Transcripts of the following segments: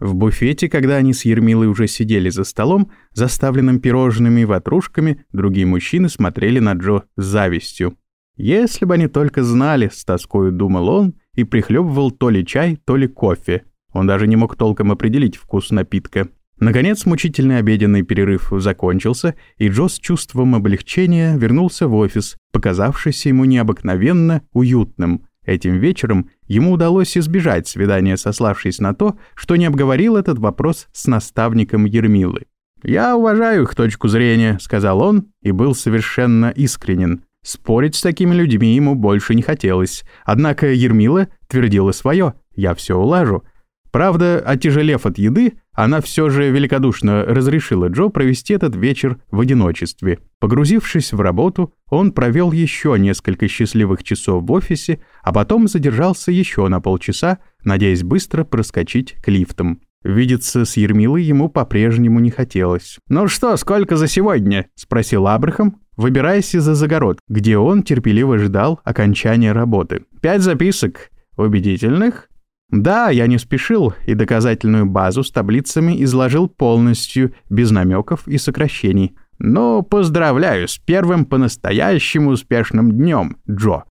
В буфете, когда они с Ермилой уже сидели за столом, заставленным пирожными и ватрушками, другие мужчины смотрели на Джо с завистью. Если бы они только знали, с тоскою думал он, и прихлебывал то ли чай, то ли кофе. Он даже не мог толком определить вкус напитка. Наконец, мучительный обеденный перерыв закончился, и Джо с чувством облегчения вернулся в офис, показавшийся ему необыкновенно уютным. Этим вечером ему удалось избежать свидания, сославшись на то, что не обговорил этот вопрос с наставником Ермилы. «Я уважаю их точку зрения», — сказал он, и был совершенно искренен. Спорить с такими людьми ему больше не хотелось. Однако Ермила твердила свое «я все улажу». Правда, отяжелев от еды, она все же великодушно разрешила Джо провести этот вечер в одиночестве. Погрузившись в работу, он провел еще несколько счастливых часов в офисе, а потом задержался еще на полчаса, надеясь быстро проскочить к лифтам. Видеться с Ермилой ему по-прежнему не хотелось. «Ну что, сколько за сегодня?» — спросил Абрахам, выбираясь из-за загород, где он терпеливо ждал окончания работы. «Пять записок. Убедительных?» «Да, я не спешил и доказательную базу с таблицами изложил полностью, без намеков и сокращений. Но поздравляю с первым по-настоящему успешным днем, Джо.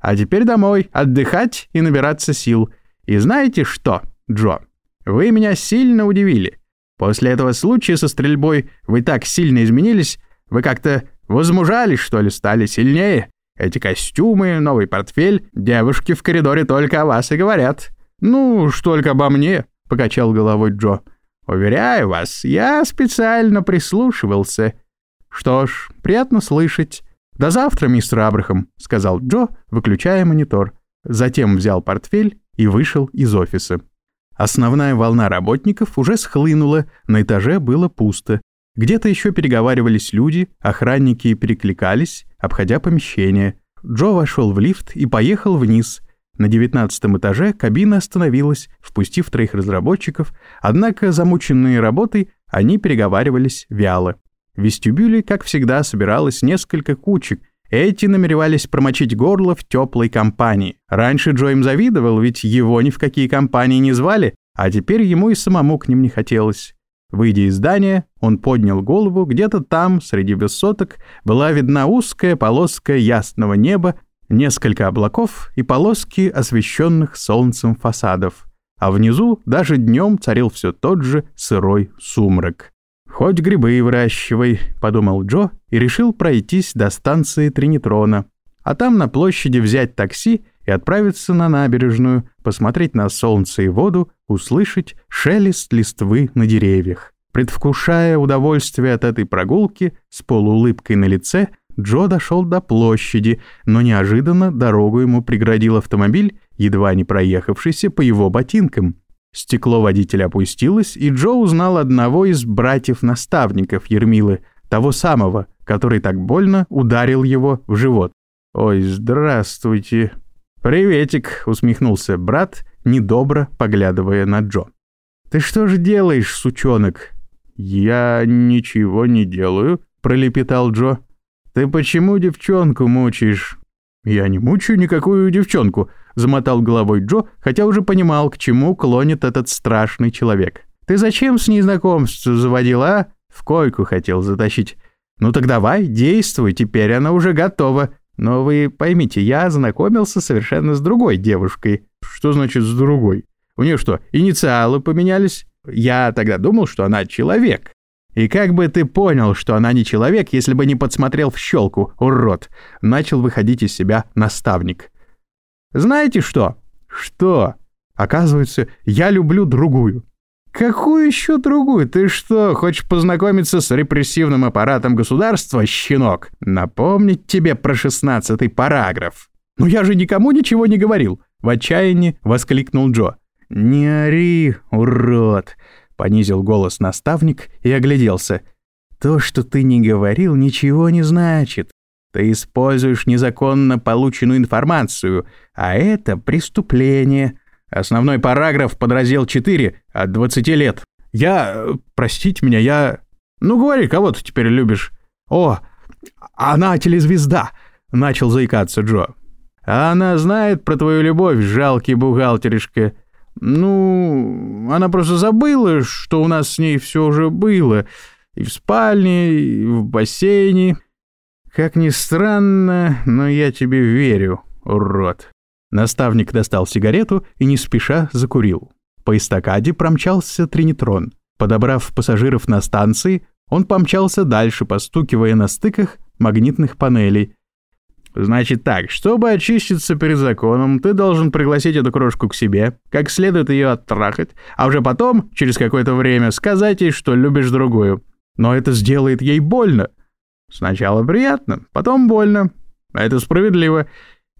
А теперь домой, отдыхать и набираться сил. И знаете что, Джо? Вы меня сильно удивили. После этого случая со стрельбой вы так сильно изменились, вы как-то Возмужали, что ли, стали сильнее? Эти костюмы, новый портфель, девушки в коридоре только о вас и говорят. Ну, уж только обо мне, — покачал головой Джо. Уверяю вас, я специально прислушивался. Что ж, приятно слышать. До завтра, мистер Абрахам, — сказал Джо, выключая монитор. Затем взял портфель и вышел из офиса. Основная волна работников уже схлынула, на этаже было пусто. Где-то еще переговаривались люди, охранники перекликались, обходя помещение. Джо вошел в лифт и поехал вниз. На девятнадцатом этаже кабина остановилась, впустив троих разработчиков, однако, замученные работой, они переговаривались вяло. В вестибюле, как всегда, собиралось несколько кучек. Эти намеревались промочить горло в теплой компании. Раньше Джо им завидовал, ведь его ни в какие компании не звали, а теперь ему и самому к ним не хотелось. Выйдя из здания, он поднял голову, где-то там, среди высоток, была видна узкая полоска ясного неба, несколько облаков и полоски освещенных солнцем фасадов. А внизу даже днем царил все тот же сырой сумрак. «Хоть грибы выращивай», — подумал Джо и решил пройтись до станции Тринитрона, а там на площади взять такси и отправиться на набережную, посмотреть на солнце и воду, услышать шелест листвы на деревьях. Предвкушая удовольствие от этой прогулки, с полуулыбкой на лице, Джо дошел до площади, но неожиданно дорогу ему преградил автомобиль, едва не проехавшийся по его ботинкам. Стекло водителя опустилось, и Джо узнал одного из братьев-наставников Ермилы, того самого, который так больно ударил его в живот. «Ой, здравствуйте!» «Приветик!» — усмехнулся брат, недобро поглядывая на Джо. «Ты что же делаешь, сучонок?» «Я ничего не делаю», — пролепетал Джо. «Ты почему девчонку мучаешь?» «Я не мучаю никакую девчонку», — замотал головой Джо, хотя уже понимал, к чему клонит этот страшный человек. «Ты зачем с ней знакомство заводил, а? В койку хотел затащить. Ну так давай, действуй, теперь она уже готова. Но вы поймите, я знакомился совершенно с другой девушкой. Что значит с другой? У нее что, инициалы поменялись? Я тогда думал, что она человек. И как бы ты понял, что она не человек, если бы не подсмотрел в щелку, урод? Начал выходить из себя наставник. Знаете что? Что? Оказывается, я люблю другую. «Какую еще другую? Ты что, хочешь познакомиться с репрессивным аппаратом государства, щенок? Напомнить тебе про шестнадцатый параграф?» «Ну я же никому ничего не говорил!» В отчаянии воскликнул Джо. «Не ори, урод!» — понизил голос наставник и огляделся. «То, что ты не говорил, ничего не значит. Ты используешь незаконно полученную информацию, а это преступление. Основной параграф подраздел 4 от 20 лет. Я... Простите меня, я... Ну, говори, кого ты теперь любишь? О, она телезвезда, начал заикаться Джо. Она знает про твою любовь, жалкий бухгалтеришка. Ну, Она просто забыла, что у нас с ней все уже было. И в спальне, и в бассейне. Как ни странно, но я тебе верю, урод». Наставник достал сигарету и не спеша закурил. По эстакаде промчался тринитрон. Подобрав пассажиров на станции, он помчался дальше, постукивая на стыках магнитных панелей. «Значит так, чтобы очиститься перед законом, ты должен пригласить эту крошку к себе, как следует ее оттрахать, а уже потом, через какое-то время, сказать ей, что любишь другую. Но это сделает ей больно. Сначала приятно, потом больно. Это справедливо.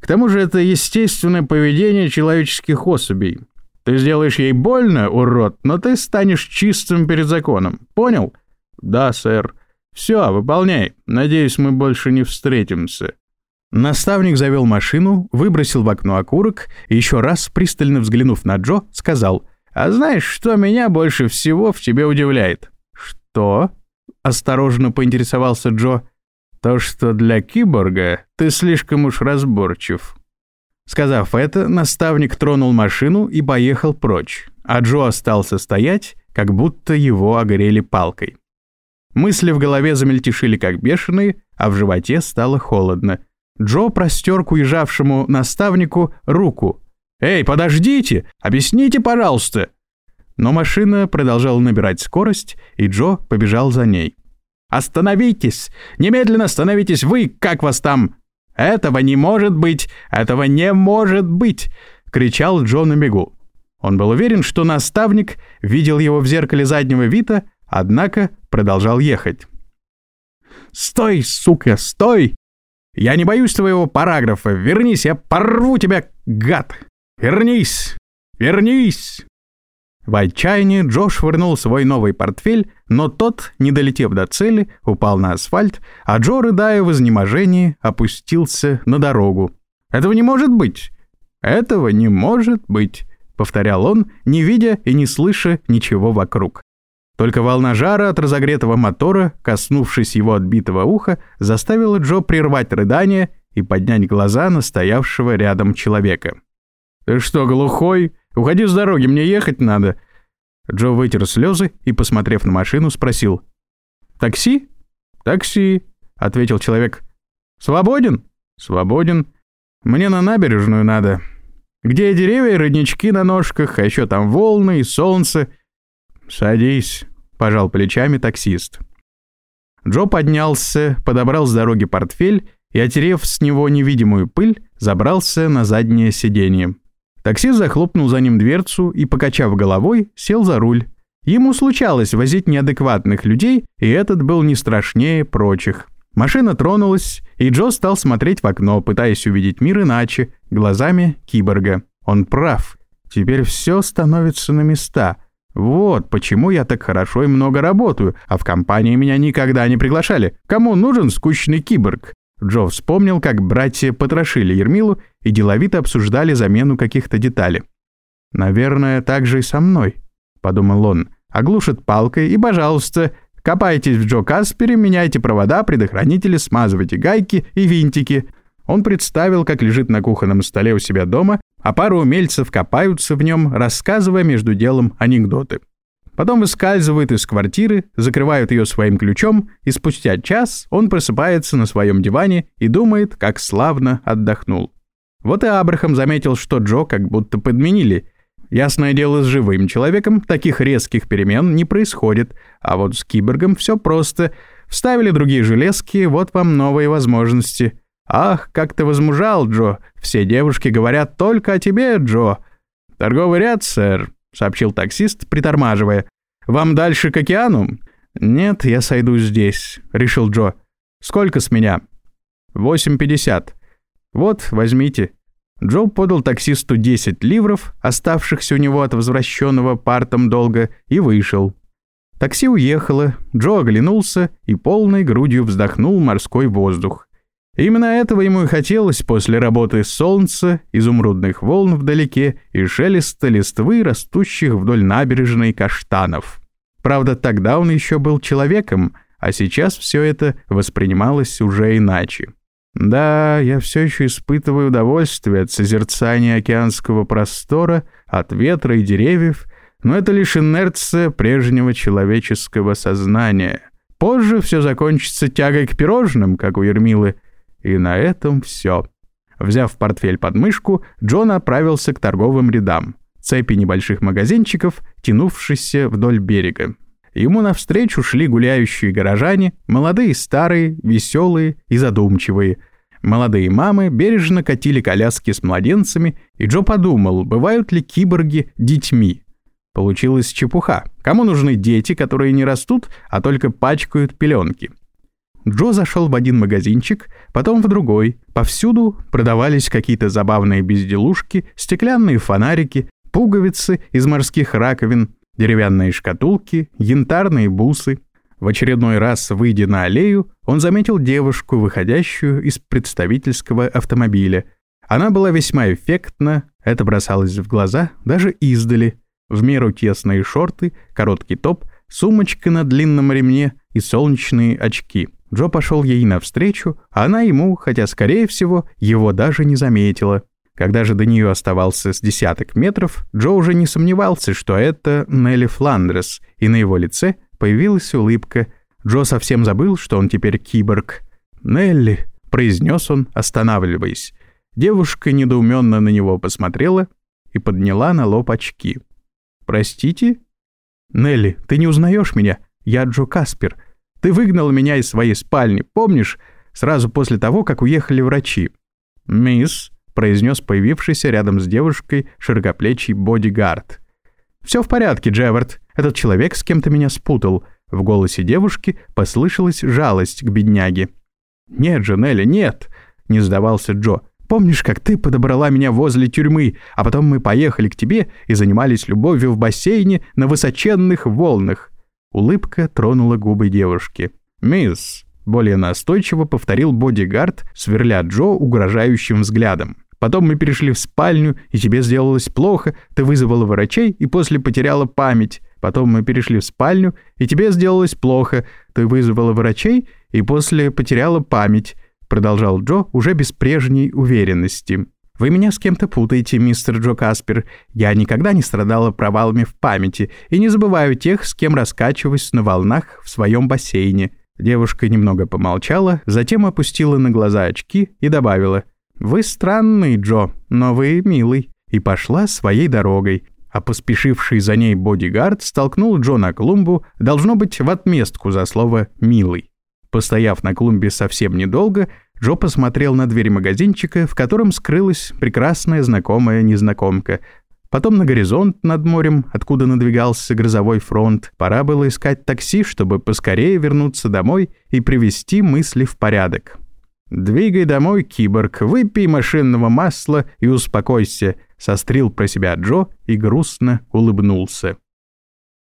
К тому же это естественное поведение человеческих особей. Ты сделаешь ей больно, урод, но ты станешь чистым перед законом. Понял? Да, сэр. Все, выполняй. Надеюсь, мы больше не встретимся. Наставник завел машину, выбросил в окно окурок и еще раз, пристально взглянув на Джо, сказал, «А знаешь, что меня больше всего в тебе удивляет?» «Что?» — осторожно поинтересовался Джо. «То, что для киборга ты слишком уж разборчив». Сказав это, наставник тронул машину и поехал прочь, а Джо остался стоять, как будто его огрели палкой. Мысли в голове замельтешили как бешеные, а в животе стало холодно. Джо простер к уезжавшему наставнику руку. «Эй, подождите! Объясните, пожалуйста!» Но машина продолжала набирать скорость, и Джо побежал за ней. «Остановитесь! Немедленно остановитесь вы, как вас там!» «Этого не может быть! Этого не может быть!» — кричал Джо на бегу. Он был уверен, что наставник видел его в зеркале заднего вида, однако продолжал ехать. «Стой, сука, стой! Я не боюсь твоего параграфа. Вернись, я порву тебя, гад! Вернись! Вернись!» В отчаянии Джош швырнул свой новый портфель, но тот, не долетев до цели, упал на асфальт, а Джо, рыдая в изнеможении, опустился на дорогу. «Этого не может быть! Этого не может быть!» — повторял он, не видя и не слыша ничего вокруг. Только волна жара от разогретого мотора, коснувшись его отбитого уха, заставила Джо прервать рыдание и поднять глаза на стоявшего рядом человека. «Ты что, глухой?» Уходи с дороги, мне ехать надо». Джо вытер слезы и, посмотрев на машину, спросил. «Такси?» «Такси», — ответил человек. «Свободен?» «Свободен. Мне на набережную надо. Где деревья и роднички на ножках, а еще там волны и солнце». «Садись», — пожал плечами таксист. Джо поднялся, подобрал с дороги портфель и, отерев с него невидимую пыль, забрался на заднее сиденье. Таксист захлопнул за ним дверцу и, покачав головой, сел за руль. Ему случалось возить неадекватных людей, и этот был не страшнее прочих. Машина тронулась, и Джо стал смотреть в окно, пытаясь увидеть мир иначе, глазами киборга. Он прав. Теперь все становится на места. Вот почему я так хорошо и много работаю, а в компании меня никогда не приглашали. Кому нужен скучный киборг? Джо вспомнил, как братья потрошили Ермилу и деловито обсуждали замену каких-то деталей. «Наверное, так же и со мной», — подумал он. «Оглушат палкой и, пожалуйста, копайтесь в Джо Каспере, меняйте провода, предохранители, смазывайте гайки и винтики». Он представил, как лежит на кухонном столе у себя дома, а пару умельцев копаются в нем, рассказывая между делом анекдоты. Потом выскальзывают из квартиры, закрывают ее своим ключом, и спустя час он просыпается на своем диване и думает, как славно отдохнул. Вот и Абрахам заметил, что Джо как будто подменили. Ясное дело, с живым человеком таких резких перемен не происходит, а вот с киборгом все просто. Вставили другие железки, вот вам новые возможности. Ах, как ты возмужал, Джо. Все девушки говорят только о тебе, Джо. Торговый ряд, сэр. — сообщил таксист, притормаживая. «Вам дальше к океану?» «Нет, я сойду здесь», — решил Джо. «Сколько с меня?» «Восемь пятьдесят». «Вот, возьмите». Джо подал таксисту 10 ливров, оставшихся у него от возвращенного партом долга, и вышел. Такси уехало, Джо оглянулся и полной грудью вздохнул морской воздух. Именно этого ему и хотелось после работы солнца, изумрудных волн вдалеке и шелеста листвы, растущих вдоль набережной каштанов. Правда, тогда он еще был человеком, а сейчас все это воспринималось уже иначе. Да, я все еще испытываю удовольствие от созерцания океанского простора, от ветра и деревьев, Но это лишь инерция прежнего человеческого сознания. Позже все закончится тягой к пирожным, как у Ермилы. И на этом все. Взяв портфель под мышку, Джон отправился к торговым рядам. Цепи небольших магазинчиков, тянувшиеся вдоль берега. Ему навстречу шли гуляющие горожане, молодые старые, веселые и задумчивые. Молодые мамы бережно катили коляски с младенцами, и Джо подумал, бывают ли киборги детьми. Получилась чепуха. Кому нужны дети, которые не растут, а только пачкают пеленки? Джо зашел в один магазинчик, потом в другой. Повсюду продавались какие-то забавные безделушки, стеклянные фонарики, пуговицы из морских раковин, деревянные шкатулки, янтарные бусы. В очередной раз, выйдя на аллею, он заметил девушку, выходящую из представительского автомобиля. Она была весьма эффектна, это бросалось в глаза даже издали – в меру тесные шорты, короткий топ, сумочка на длинном ремне и солнечные очки. Джо пошел ей навстречу, а она ему, хотя, скорее всего, его даже не заметила. Когда же до нее оставался с десяток метров, Джо уже не сомневался, что это Нелли Фландрес, и на его лице появилась улыбка. Джо совсем забыл, что он теперь киборг. «Нелли», — произнес он, останавливаясь. Девушка недоуменно на него посмотрела и подняла на лоб очки. «Простите?» «Нелли, ты не узнаешь меня? Я Джо Каспер. Ты выгнал меня из своей спальни, помнишь? Сразу после того, как уехали врачи». «Мисс», — произнес появившийся рядом с девушкой широкоплечий бодигард. «Все в порядке, Джевард. Этот человек с кем-то меня спутал». В голосе девушки послышалась жалость к бедняге. «Нет же, нет!» — не сдавался Джо. Помнишь, как ты подобрала меня возле тюрьмы, а потом мы поехали к тебе и занимались любовью в бассейне на высоченных волнах?» Улыбка тронула губы девушки. «Мисс», — более настойчиво повторил бодигард, сверля Джо угрожающим взглядом. Потом мы перешли в спальню, и тебе сделалось плохо, ты вызвала врачей и после потеряла память. Потом мы перешли в спальню, и тебе сделалось плохо, ты вызвала врачей и после потеряла память продолжал Джо уже без прежней уверенности. «Вы меня с кем-то путаете, мистер Джо Каспер. Я никогда не страдала провалами в памяти и не забываю тех, с кем раскачиваюсь на волнах в своем бассейне». Девушка немного помолчала, затем опустила на глаза очки и добавила «Вы странный, Джо, но вы милый» и пошла своей дорогой, а поспешивший за ней бодигард столкнул Джо на клумбу, должно быть, в отместку за слово «милый». Постояв на клумбе совсем недолго, Джо посмотрел на дверь магазинчика, в котором скрылась прекрасная знакомая незнакомка. Потом на горизонт над морем, откуда надвигался грозовой фронт. Пора было искать такси, чтобы поскорее вернуться домой и привести мысли в порядок. «Двигай домой, киборг, выпей машинного масла и успокойся», — сострил про себя Джо и грустно улыбнулся.